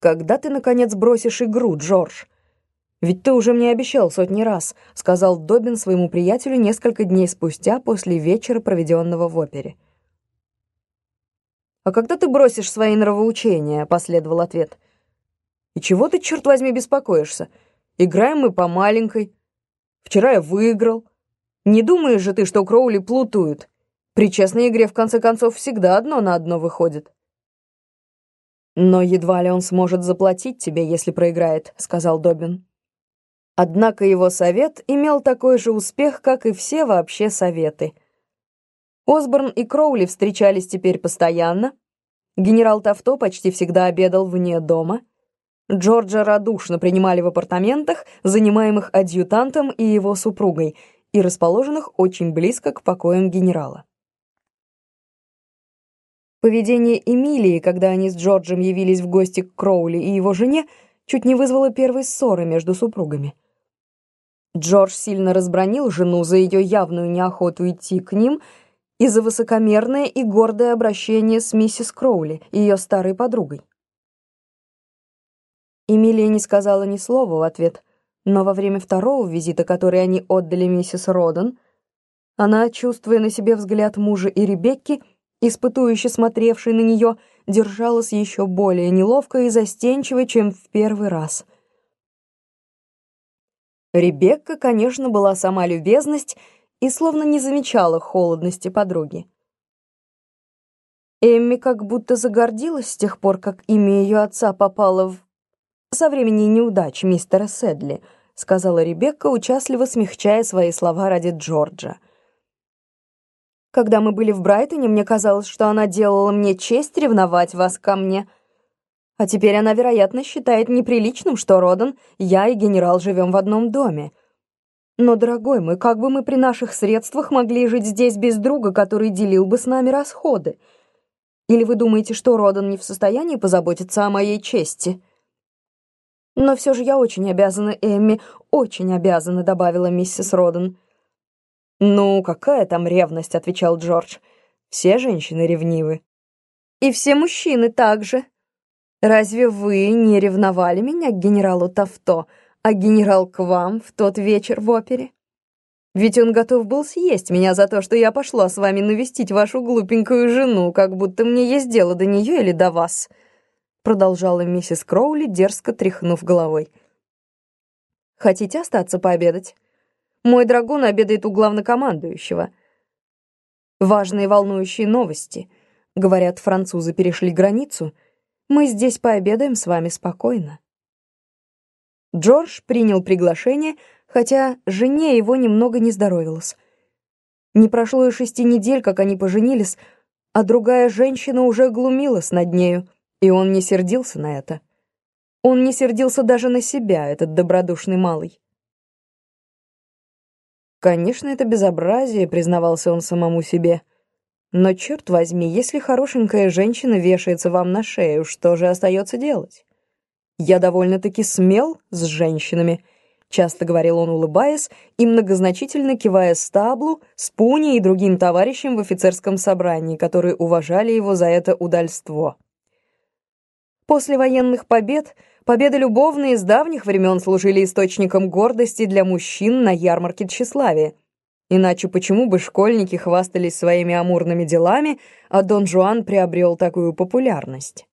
«Когда ты, наконец, бросишь игру, Джордж?» «Ведь ты уже мне обещал сотни раз», — сказал Добин своему приятелю несколько дней спустя после вечера, проведенного в опере. «А когда ты бросишь свои нравоучения?» — последовал ответ. «И чего ты, черт возьми, беспокоишься? Играем мы по маленькой. Вчера я выиграл. Не думаешь же ты, что Кроули плутуют? При честной игре, в конце концов, всегда одно на одно выходит». «Но едва ли он сможет заплатить тебе, если проиграет», — сказал Добин. Однако его совет имел такой же успех, как и все вообще советы. Осборн и Кроули встречались теперь постоянно. Генерал Тафто почти всегда обедал вне дома. Джорджа радушно принимали в апартаментах, занимаемых адъютантом и его супругой, и расположенных очень близко к покоям генерала. Поведение Эмилии, когда они с Джорджем явились в гости к Кроули и его жене, чуть не вызвало первой ссоры между супругами. Джордж сильно разбронил жену за ее явную неохоту идти к ним и за высокомерное и гордое обращение с миссис Кроули, ее старой подругой. Эмилия не сказала ни слова в ответ, но во время второго визита, который они отдали миссис Роден, она, чувствуя на себе взгляд мужа и Ребекки, испытующе смотревшей на нее, держалась еще более неловко и застенчиво, чем в первый раз — Ребекка, конечно, была сама любезность и словно не замечала холодности подруги. Эмми как будто загордилась с тех пор, как имя ее отца попало в... со времени неудач мистера Седли, сказала Ребекка, участливо смягчая свои слова ради Джорджа. Когда мы были в Брайтоне, мне казалось, что она делала мне честь ревновать вас ко мне — а теперь она, вероятно, считает неприличным, что Родан, я и генерал живем в одном доме. Но, дорогой мой, как бы мы при наших средствах могли жить здесь без друга, который делил бы с нами расходы? Или вы думаете, что Родан не в состоянии позаботиться о моей чести? Но все же я очень обязана Эмми, очень обязана, добавила миссис Родан. «Ну, какая там ревность?» — отвечал Джордж. «Все женщины ревнивы». «И все мужчины также», Разве вы не ревновали меня к генералу Тавто, а генерал к вам в тот вечер в опере? Ведь он готов был съесть меня за то, что я пошла с вами навестить вашу глупенькую жену, как будто мне есть дело до нее или до вас», продолжала миссис Кроули, дерзко тряхнув головой. «Хотите остаться пообедать? Мой драгун обедает у главнокомандующего. Важные волнующие новости. Говорят, французы перешли границу — мы здесь пообедаем с вами спокойно». Джордж принял приглашение, хотя жене его немного не здоровилось. Не прошло и шести недель, как они поженились, а другая женщина уже глумилась над нею, и он не сердился на это. Он не сердился даже на себя, этот добродушный малый. «Конечно, это безобразие», — признавался он самому себе. Но, черт возьми, если хорошенькая женщина вешается вам на шею, что же остается делать? Я довольно-таки смел с женщинами, часто говорил он, улыбаясь и многозначительно кивая стаблу, спуни и другим товарищам в офицерском собрании, которые уважали его за это удальство. После военных побед победы любовные с давних времен служили источником гордости для мужчин на ярмарке тщеславия. Иначе почему бы школьники хвастались своими амурными делами, а Дон Жуан приобрел такую популярность?